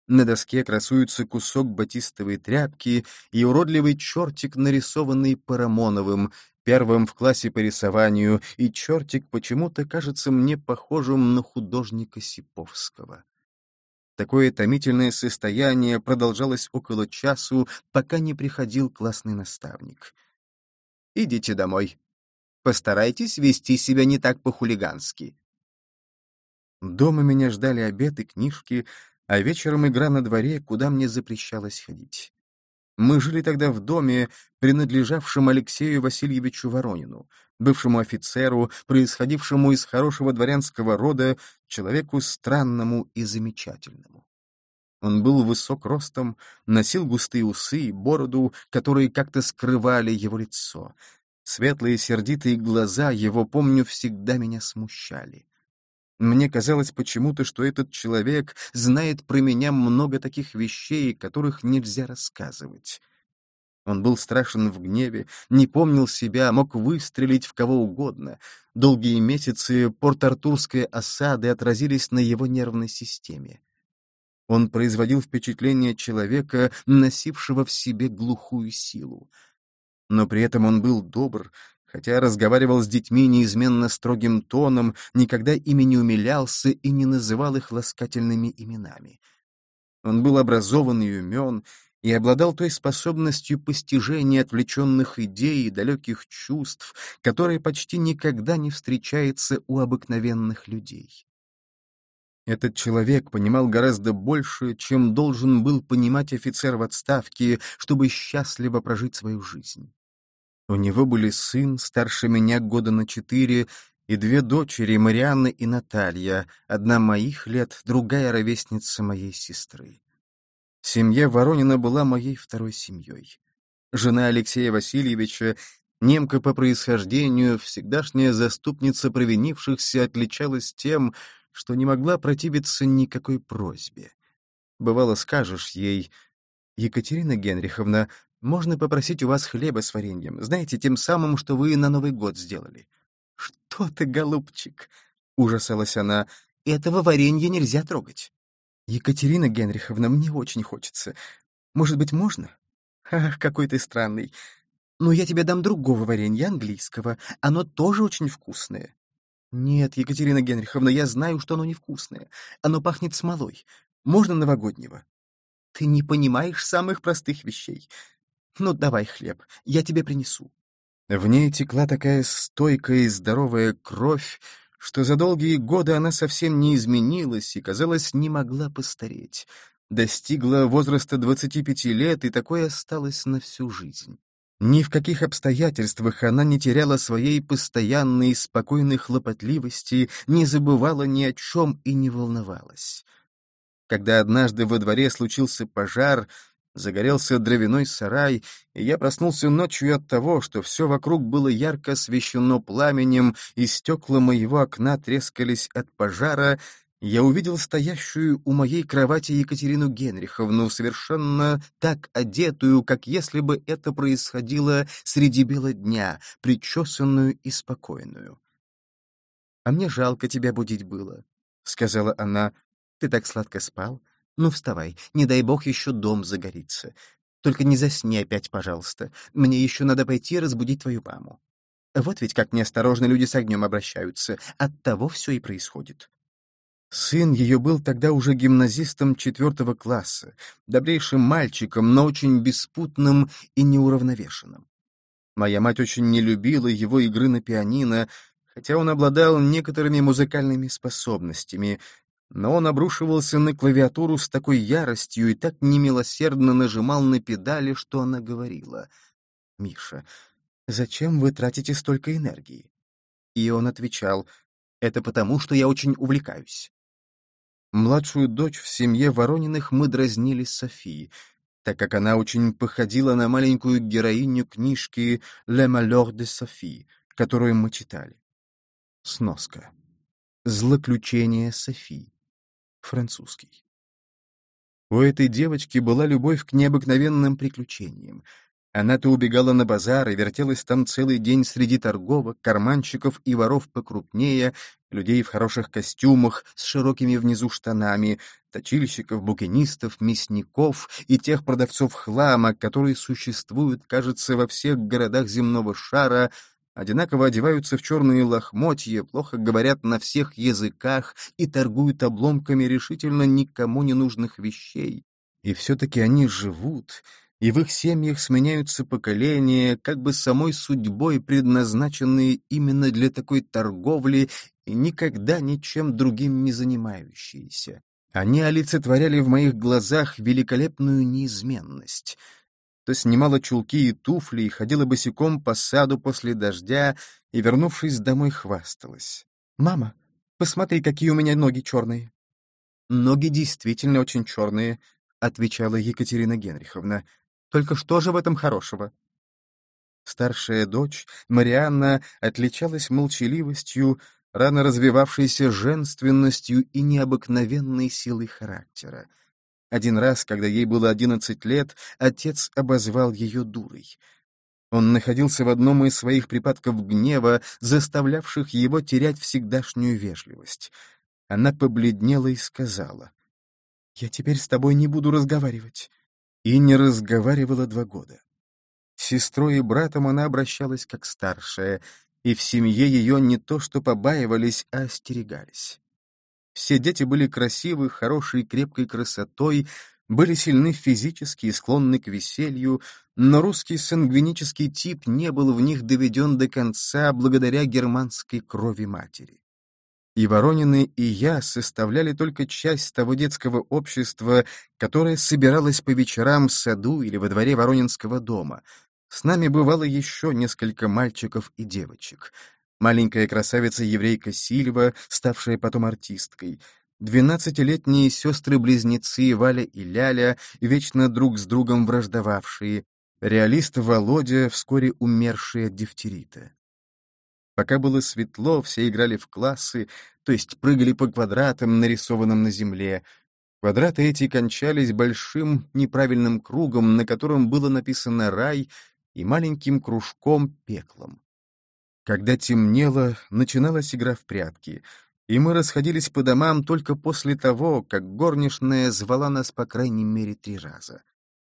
На доске красуется кусок батистовой тряпки и уродливый чертик, нарисованный Парамоновым, первым в классе по рисованию, и чертик почему-то кажется мне похожим на художника Сиповского. Такое томительное состояние продолжалось около часу, пока не приходил классный наставник — Идите домой. Постарайтесь вести себя не так по-хулигански. Дома меня ждали обед и книжки, а вечером игра на дворе, куда мне запрещалось ходить. Мы жили тогда в доме, принадлежавшем Алексею Васильевичу Воронину, бывшему офицеру, происходившему из хорошего дворянского рода, человеку странному и замечательному. Он был высок ростом, носил густые усы и бороду, которые как-то скрывали его лицо. Светлые сердитые глаза его, помню, всегда меня смущали. Мне казалось почему-то, что этот человек знает про меня много таких вещей, которых нельзя рассказывать. Он был страшен в гневе, не помнил себя, мог выстрелить в кого угодно. Долгие месяцы порт-артурской осады отразились на его нервной системе. Он производил впечатление человека, носившего в себе глухую силу. Но при этом он был добр, хотя разговаривал с детьми неизменно строгим тоном, никогда ими не умилялся и не называл их ласкательными именами. Он был образован и умен, и обладал той способностью постижения отвлеченных идей и далеких чувств, которая почти никогда не встречается у обыкновенных людей. Этот человек понимал гораздо больше, чем должен был понимать офицер в отставке, чтобы счастливо прожить свою жизнь. У него были сын, старше меня года на четыре, и две дочери, Марианна и Наталья, одна моих лет, другая ровесница моей сестры. Семья Воронина была моей второй семьей. жена Алексея Васильевича, немка по происхождению, всегдашняя заступница провинившихся, отличалась тем, что не могла противиться никакой просьбе. Бывало, скажешь ей, «Екатерина Генриховна, можно попросить у вас хлеба с вареньем, знаете, тем самым, что вы на Новый год сделали». «Что ты, голубчик!» — ужасалась она. «Этого варенья нельзя трогать». «Екатерина Генриховна, мне очень хочется. Может быть, можно?» «Ах, какой ты странный. Но я тебе дам другого варенья, английского. Оно тоже очень вкусное». «Нет, Екатерина Генриховна, я знаю, что оно невкусное. Оно пахнет смолой. Можно новогоднего?» «Ты не понимаешь самых простых вещей. Ну, давай хлеб, я тебе принесу». В ней текла такая стойкая и здоровая кровь, что за долгие годы она совсем не изменилась и, казалось, не могла постареть. Достигла возраста 25 лет, и такое осталось на всю жизнь. Ни в каких обстоятельствах она не теряла своей постоянной спокойной хлопотливости, не забывала ни о чем и не волновалась. Когда однажды во дворе случился пожар, Загорелся дровяной сарай, и я проснулся ночью от того, что все вокруг было ярко освещено пламенем, и стекла моего окна трескались от пожара, я увидел стоящую у моей кровати Екатерину Генриховну, совершенно так одетую, как если бы это происходило среди бела дня, причесанную и спокойную. «А мне жалко тебя будить было», — сказала она. «Ты так сладко спал. Ну, вставай, не дай бог еще дом загорится. Только не засни опять, пожалуйста. Мне еще надо пойти разбудить твою маму. Вот ведь как неосторожно люди с огнем обращаются. От того все и происходит. Сын ее был тогда уже гимназистом четвертого класса, добрейшим мальчиком, но очень беспутным и неуравновешенным. Моя мать очень не любила его игры на пианино, хотя он обладал некоторыми музыкальными способностями, но он обрушивался на клавиатуру с такой яростью и так немилосердно нажимал на педали, что она говорила. «Миша, зачем вы тратите столько энергии?» И он отвечал, «Это потому, что я очень увлекаюсь». Младшую дочь в семье Ворониных мы дразнили Софии, так как она очень походила на маленькую героиню книжки «Le Malheur de Sophie», которую мы читали. Сноска. Злоключение Софии французский. У этой девочки была любовь к необыкновенным приключениям. Она то убегала на базар и вертелась там целый день среди торговок, карманщиков и воров покрупнее, людей в хороших костюмах с широкими внизу штанами, точильщиков, букинистов, мясников и тех продавцов хлама, которые существуют, кажется, во всех городах земного шара, одинаково одеваются в черные лохмотья, плохо говорят на всех языках и торгуют обломками решительно никому не нужных вещей. И все-таки они живут, и в их семьях сменяются поколения, как бы самой судьбой предназначенные именно для такой торговли и никогда ничем другим не занимающиеся. Они олицетворяли в моих глазах великолепную неизменность — то снимала чулки и туфли и ходила босиком по саду после дождя и, вернувшись домой, хвасталась. «Мама, посмотри, какие у меня ноги черные». «Ноги действительно очень черные», — отвечала Екатерина Генриховна. «Только что же в этом хорошего?» Старшая дочь, Марианна, отличалась молчаливостью, рано развивавшейся женственностью и необыкновенной силой характера. Один раз, когда ей было одиннадцать лет, отец обозвал ее дурой. Он находился в одном из своих припадков гнева, заставлявших его терять всегдашнюю вежливость. Она побледнела и сказала, «Я теперь с тобой не буду разговаривать». И не разговаривала два года. С сестрой и братом она обращалась как старшая, и в семье ее не то что побаивались, а остерегались. Все дети были красивы, хорошей, крепкой красотой, были сильны физически и склонны к веселью, но русский сангвинический тип не был в них доведен до конца благодаря германской крови матери. И Воронины, и я составляли только часть того детского общества, которое собиралось по вечерам в саду или во дворе Воронинского дома. С нами бывало еще несколько мальчиков и девочек маленькая красавица-еврейка Сильва, ставшая потом артисткой, двенадцатилетние сестры-близнецы Валя и Ляля, вечно друг с другом враждовавшие, Реалист Володя, вскоре умерший от дифтерита. Пока было светло, все играли в классы, то есть прыгали по квадратам, нарисованным на земле. Квадраты эти кончались большим неправильным кругом, на котором было написано «рай», и маленьким кружком пеклом. Когда темнело, начиналась игра в прятки, и мы расходились по домам только после того, как горничная звала нас по крайней мере три раза.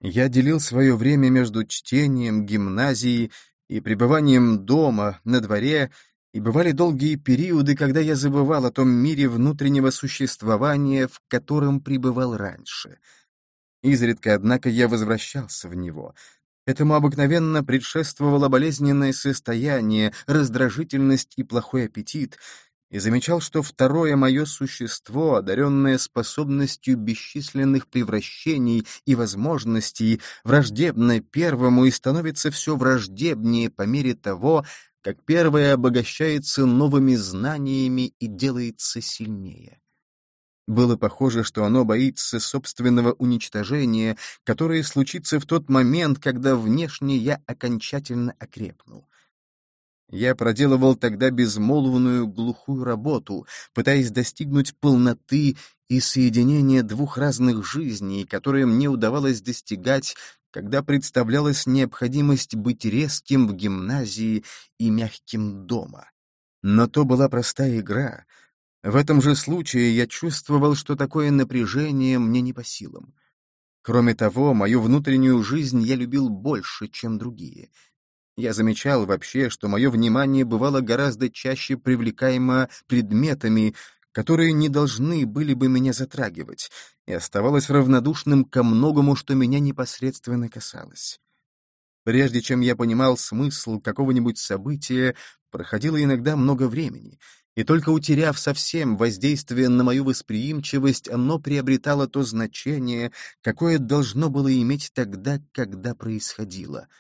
Я делил свое время между чтением, гимназией и пребыванием дома, на дворе, и бывали долгие периоды, когда я забывал о том мире внутреннего существования, в котором пребывал раньше. Изредка, однако, я возвращался в него. Этому обыкновенно предшествовало болезненное состояние, раздражительность и плохой аппетит — и замечал, что второе мое существо, одаренное способностью бесчисленных превращений и возможностей, враждебное первому и становится все враждебнее по мере того, как первое обогащается новыми знаниями и делается сильнее. Было похоже, что оно боится собственного уничтожения, которое случится в тот момент, когда внешне я окончательно окрепну. Я проделывал тогда безмолвную глухую работу, пытаясь достигнуть полноты и соединения двух разных жизней, которые мне удавалось достигать, когда представлялась необходимость быть резким в гимназии и мягким дома. Но то была простая игра. В этом же случае я чувствовал, что такое напряжение мне не по силам. Кроме того, мою внутреннюю жизнь я любил больше, чем другие — я замечал вообще, что мое внимание бывало гораздо чаще привлекаемо предметами, которые не должны были бы меня затрагивать, и оставалось равнодушным ко многому, что меня непосредственно касалось. Прежде чем я понимал смысл какого-нибудь события, проходило иногда много времени, и только утеряв совсем воздействие на мою восприимчивость, оно приобретало то значение, какое должно было иметь тогда, когда происходило —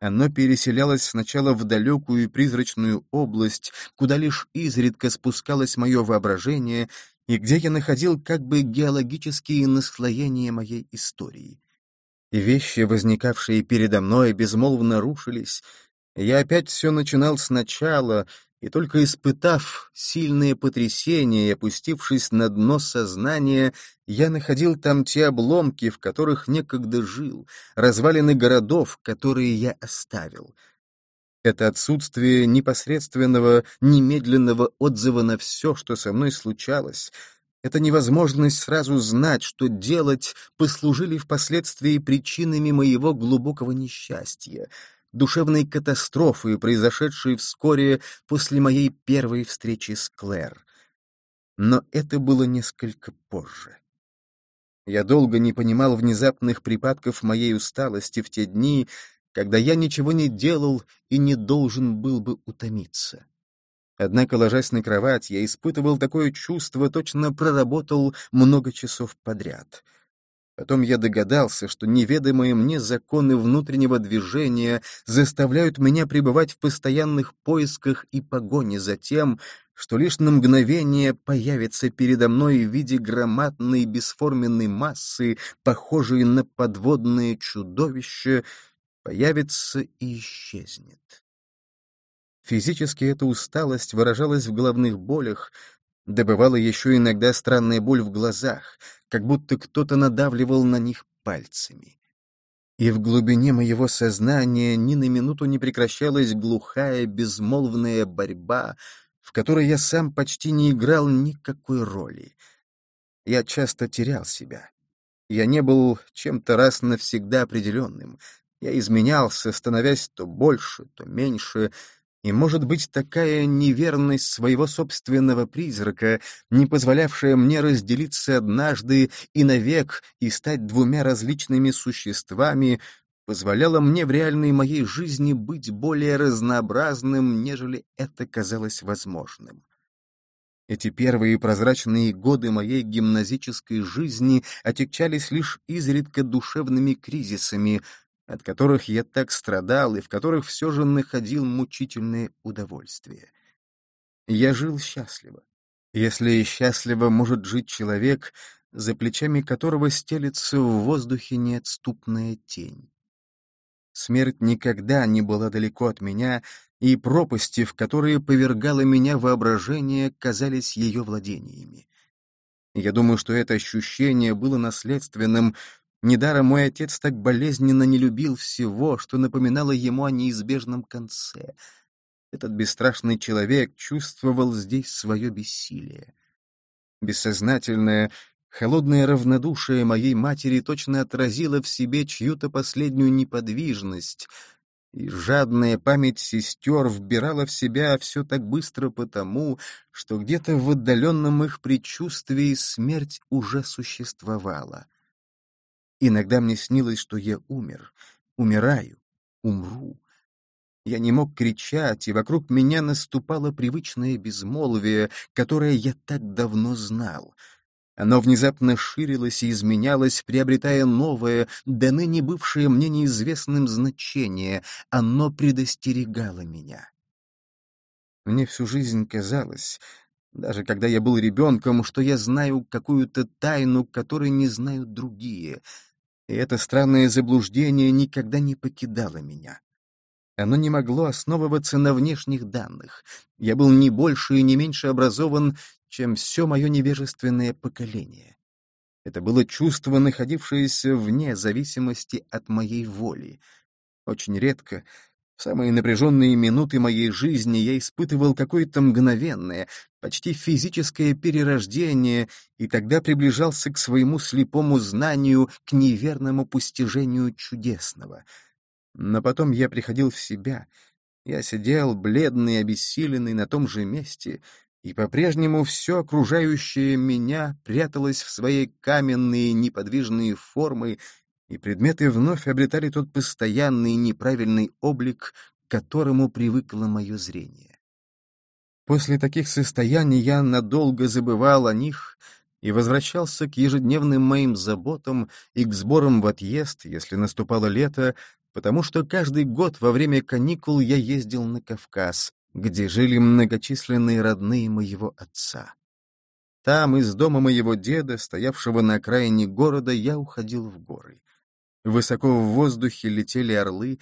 оно переселялось сначала в далекую и призрачную область, куда лишь изредка спускалось мое воображение, и где я находил как бы геологические наслоения моей истории. И вещи, возникавшие передо мной, безмолвно рушились. Я опять все начинал сначала, и только испытав сильные потрясения и опустившись на дно сознания, я находил там те обломки, в которых некогда жил, развалины городов, которые я оставил. Это отсутствие непосредственного, немедленного отзыва на все, что со мной случалось, эта невозможность сразу знать, что делать, послужили впоследствии причинами моего глубокого несчастья — душевной катастрофы, произошедшей вскоре после моей первой встречи с Клэр. Но это было несколько позже. Я долго не понимал внезапных припадков моей усталости в те дни, когда я ничего не делал и не должен был бы утомиться. Однако, ложась на кровать, я испытывал такое чувство, точно проработал много часов подряд — Потом я догадался, что неведомые мне законы внутреннего движения заставляют меня пребывать в постоянных поисках и погоне за тем, что лишь на мгновение появится передо мной в виде громадной бесформенной массы, похожей на подводное чудовище, появится и исчезнет. Физически эта усталость выражалась в головных болях, добывала еще иногда странная боль в глазах — как будто кто-то надавливал на них пальцами. И в глубине моего сознания ни на минуту не прекращалась глухая, безмолвная борьба, в которой я сам почти не играл никакой роли. Я часто терял себя. Я не был чем-то раз навсегда определенным. Я изменялся, становясь то больше, то меньше, и, может быть, такая неверность своего собственного призрака, не позволявшая мне разделиться однажды и навек и стать двумя различными существами, позволяла мне в реальной моей жизни быть более разнообразным, нежели это казалось возможным. Эти первые прозрачные годы моей гимназической жизни отягчались лишь изредка душевными кризисами, от которых я так страдал и в которых все же находил мучительное удовольствие. Я жил счастливо. Если счастливо может жить человек, за плечами которого стелется в воздухе неотступная тень. Смерть никогда не была далеко от меня, и пропасти, в которые повергало меня воображение, казались ее владениями. Я думаю, что это ощущение было наследственным. Недаром мой отец так болезненно не любил всего, что напоминало ему о неизбежном конце. Этот бесстрашный человек чувствовал здесь свое бессилие. Бессознательное, холодное равнодушие моей матери точно отразило в себе чью-то последнюю неподвижность, и жадная память сестер вбирала в себя все так быстро потому, что где-то в отдаленном их предчувствии смерть уже существовала. Иногда мне снилось, что я умер, умираю, умру. Я не мог кричать, и вокруг меня наступало привычное безмолвие, которое я так давно знал — оно внезапно ширилось и изменялось, приобретая новое, до ныне бывшее мне неизвестным значение. Оно предостерегало меня. Мне всю жизнь казалось, даже когда я был ребенком, что я знаю какую-то тайну, которой не знают другие. И это странное заблуждение никогда не покидало меня. Оно не могло основываться на внешних данных. Я был не больше и не меньше образован, чем все мое невежественное поколение. Это было чувство, находившееся вне зависимости от моей воли. Очень редко, в самые напряженные минуты моей жизни, я испытывал какое-то мгновенное, почти физическое перерождение, и тогда приближался к своему слепому знанию, к неверному постижению чудесного. Но потом я приходил в себя — я сидел, бледный обессиленный, на том же месте, и по-прежнему все окружающее меня пряталось в свои каменные неподвижные формы, и предметы вновь обретали тот постоянный неправильный облик, к которому привыкло мое зрение. После таких состояний я надолго забывал о них и возвращался к ежедневным моим заботам и к сборам в отъезд, если наступало лето, потому что каждый год во время каникул я ездил на Кавказ, где жили многочисленные родные моего отца. Там, из дома моего деда, стоявшего на окраине города, я уходил в горы. Высоко в воздухе летели орлы,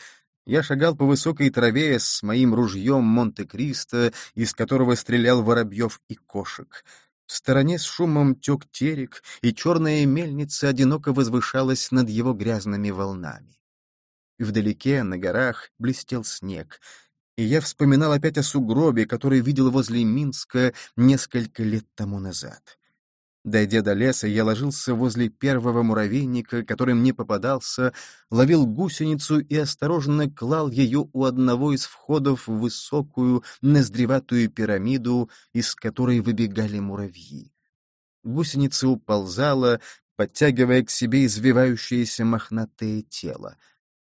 я шагал по высокой траве с моим ружьем Монте-Кристо, из которого стрелял воробьев и кошек. В стороне с шумом тек терек, и черная мельница одиноко возвышалась над его грязными волнами. Вдалеке, на горах, блестел снег — и я вспоминал опять о сугробе, который видел возле Минска несколько лет тому назад. Дойдя до леса, я ложился возле первого муравейника, который мне попадался, ловил гусеницу и осторожно клал ее у одного из входов в высокую, ноздреватую пирамиду, из которой выбегали муравьи. Гусеница уползала, подтягивая к себе извивающееся мохнатое тело.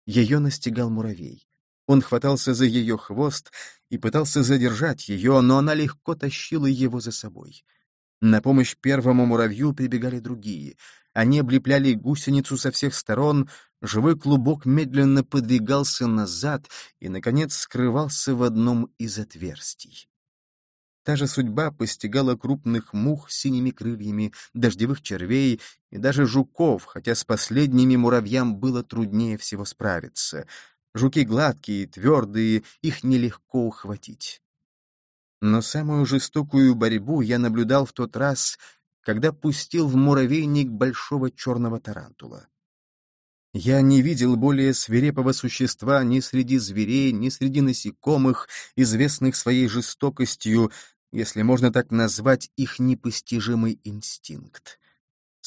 Ее настигал муравей. Он хватался за ее хвост и пытался задержать ее, но она легко тащила его за собой. На помощь первому муравью прибегали другие. Они облепляли гусеницу со всех сторон, живой клубок медленно подвигался назад и, наконец, скрывался в одном из отверстий. Та же судьба постигала крупных мух синими крыльями, дождевых червей и даже жуков, хотя с последними муравьям было труднее всего справиться — Жуки гладкие, твердые, их нелегко ухватить. Но самую жестокую борьбу я наблюдал в тот раз, когда пустил в муравейник большого черного тарантула. Я не видел более свирепого существа ни среди зверей, ни среди насекомых, известных своей жестокостью, если можно так назвать их непостижимый инстинкт.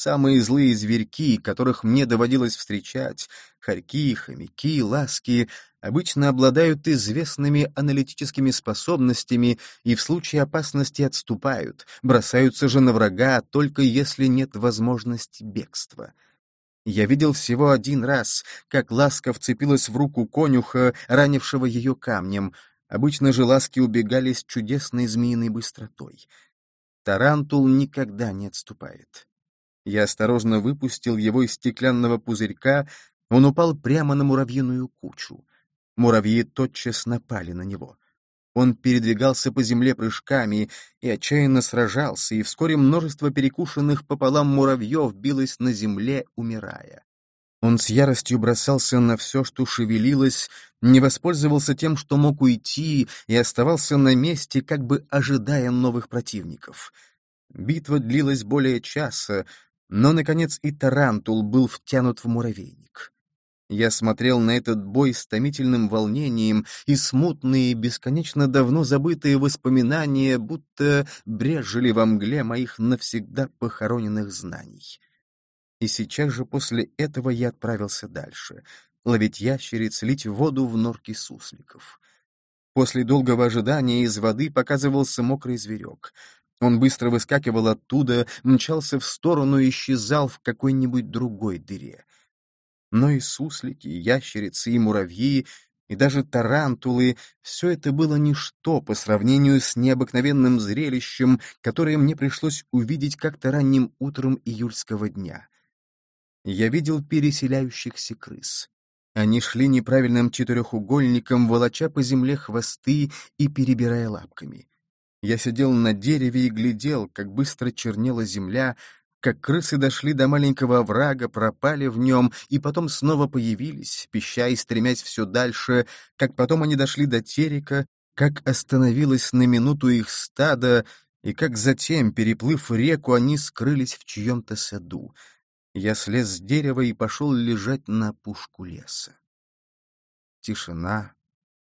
Самые злые зверьки, которых мне доводилось встречать, хорьки, хомяки, ласки, обычно обладают известными аналитическими способностями и в случае опасности отступают, бросаются же на врага, только если нет возможности бегства. Я видел всего один раз, как ласка вцепилась в руку конюха, ранившего ее камнем. Обычно же ласки убегали с чудесной змеиной быстротой. Тарантул никогда не отступает. Я осторожно выпустил его из стеклянного пузырька, он упал прямо на муравьиную кучу. Муравьи тотчас напали на него. Он передвигался по земле прыжками и отчаянно сражался, и вскоре множество перекушенных пополам муравьев билось на земле, умирая. Он с яростью бросался на все, что шевелилось, не воспользовался тем, что мог уйти, и оставался на месте, как бы ожидая новых противников. Битва длилась более часа, но, наконец, и Тарантул был втянут в муравейник. Я смотрел на этот бой с томительным волнением, и смутные, бесконечно давно забытые воспоминания будто брезжили во мгле моих навсегда похороненных знаний. И сейчас же после этого я отправился дальше — ловить ящериц, лить воду в норки сусликов. После долгого ожидания из воды показывался мокрый зверек. Он быстро выскакивал оттуда, мчался в сторону и исчезал в какой-нибудь другой дыре. Но и суслики, и ящерицы, и муравьи, и даже тарантулы — все это было ничто по сравнению с необыкновенным зрелищем, которое мне пришлось увидеть как-то ранним утром июльского дня. Я видел переселяющихся крыс. Они шли неправильным четырехугольником, волоча по земле хвосты и перебирая лапками. Я сидел на дереве и глядел, как быстро чернела земля, как крысы дошли до маленького оврага, пропали в нем и потом снова появились, пища и стремясь все дальше, как потом они дошли до терека, как остановилось на минуту их стадо, и как затем, переплыв реку, они скрылись в чьем-то саду. Я слез с дерева и пошел лежать на пушку леса. Тишина,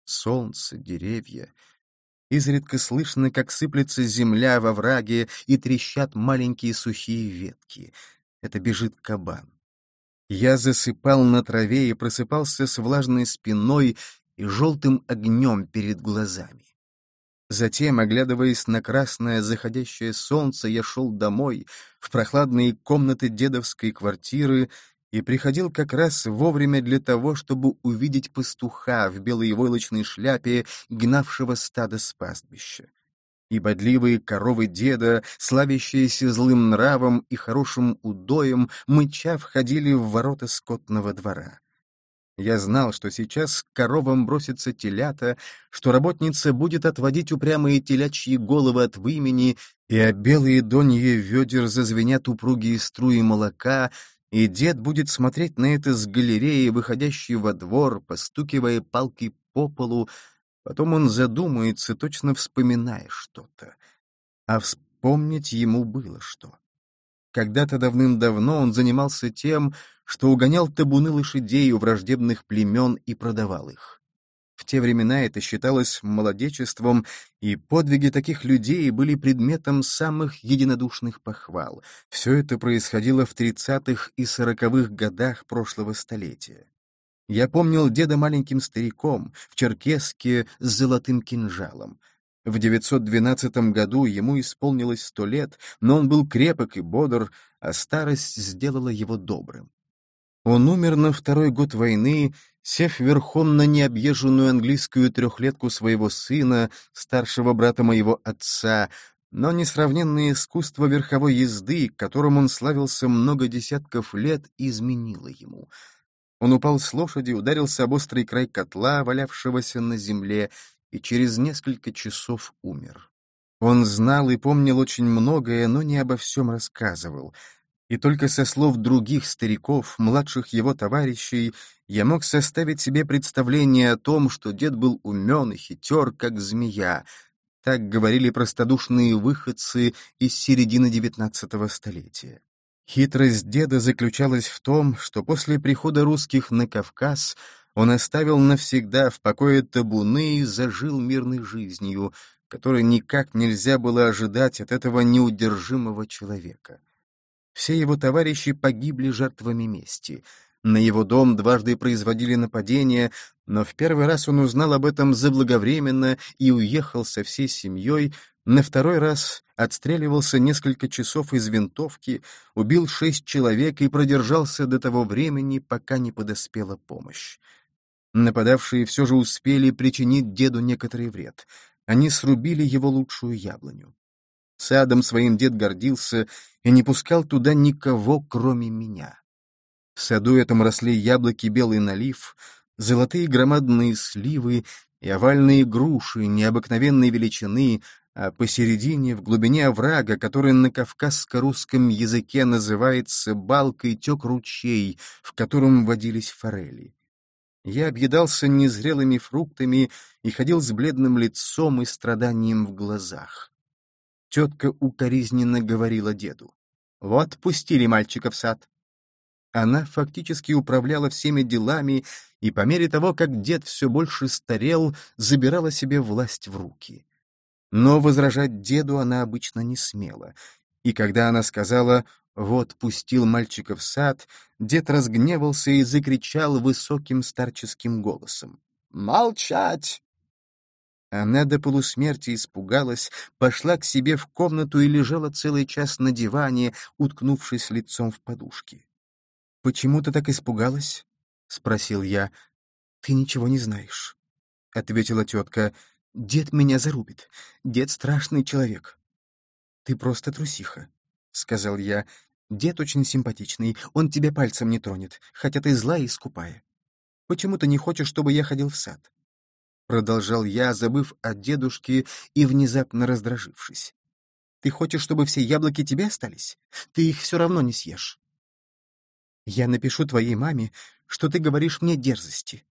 солнце, деревья — Изредка слышно, как сыплется земля во враге и трещат маленькие сухие ветки. Это бежит кабан. Я засыпал на траве и просыпался с влажной спиной и желтым огнем перед глазами. Затем, оглядываясь на красное заходящее солнце, я шел домой, в прохладные комнаты дедовской квартиры, и приходил как раз вовремя для того, чтобы увидеть пастуха в белой войлочной шляпе, гнавшего стадо с пастбища. И бодливые коровы деда, славящиеся злым нравом и хорошим удоем, мыча входили в ворота скотного двора. Я знал, что сейчас к коровам бросятся телята, что работница будет отводить упрямые телячьи головы от вымени, и а белые донье ведер зазвенят упругие струи молока, и дед будет смотреть на это с галереи, выходящей во двор, постукивая палкой по полу, потом он задумается, точно вспоминая что-то. А вспомнить ему было что. Когда-то давным-давно он занимался тем, что угонял табуны лошадей у враждебных племен и продавал их. В те времена это считалось молодечеством, и подвиги таких людей были предметом самых единодушных похвал. Все это происходило в 30-х и 40-х годах прошлого столетия. Я помнил деда маленьким стариком, в черкеске с золотым кинжалом. В 912 году ему исполнилось сто лет, но он был крепок и бодр, а старость сделала его добрым. Он умер на второй год войны, сев верхом на необъезженную английскую трехлетку своего сына, старшего брата моего отца, но несравненное искусство верховой езды, которым он славился много десятков лет, изменило ему. Он упал с лошади, ударился об острый край котла, валявшегося на земле, и через несколько часов умер. Он знал и помнил очень многое, но не обо всем рассказывал — и только со слов других стариков, младших его товарищей, я мог составить себе представление о том, что дед был умен и хитер, как змея. Так говорили простодушные выходцы из середины XIX столетия. Хитрость деда заключалась в том, что после прихода русских на Кавказ он оставил навсегда в покое табуны и зажил мирной жизнью, которой никак нельзя было ожидать от этого неудержимого человека. Все его товарищи погибли жертвами мести. На его дом дважды производили нападения, но в первый раз он узнал об этом заблаговременно и уехал со всей семьей, на второй раз отстреливался несколько часов из винтовки, убил шесть человек и продержался до того времени, пока не подоспела помощь. Нападавшие все же успели причинить деду некоторый вред. Они срубили его лучшую яблоню. Садом своим дед гордился и не пускал туда никого, кроме меня. В саду этом росли яблоки белый налив, золотые громадные сливы и овальные груши необыкновенной величины, а посередине, в глубине оврага, который на кавказско-русском языке называется балкой, тек ручей, в котором водились форели. Я объедался незрелыми фруктами и ходил с бледным лицом и страданием в глазах. Тетка укоризненно говорила деду. «Вот пустили мальчика в сад». Она фактически управляла всеми делами и по мере того, как дед все больше старел, забирала себе власть в руки. Но возражать деду она обычно не смела, и когда она сказала «вот пустил мальчика в сад», дед разгневался и закричал высоким старческим голосом. «Молчать! Она до полусмерти испугалась, пошла к себе в комнату и лежала целый час на диване, уткнувшись лицом в подушки. «Почему ты так испугалась?» — спросил я. «Ты ничего не знаешь», — ответила тетка. «Дед меня зарубит. Дед страшный человек». «Ты просто трусиха», — сказал я. «Дед очень симпатичный, он тебя пальцем не тронет, хотя ты злая и скупая. Почему ты не хочешь, чтобы я ходил в сад? Продолжал я, забыв о дедушке и внезапно раздражившись. «Ты хочешь, чтобы все яблоки тебе остались? Ты их все равно не съешь». «Я напишу твоей маме, что ты говоришь мне дерзости»,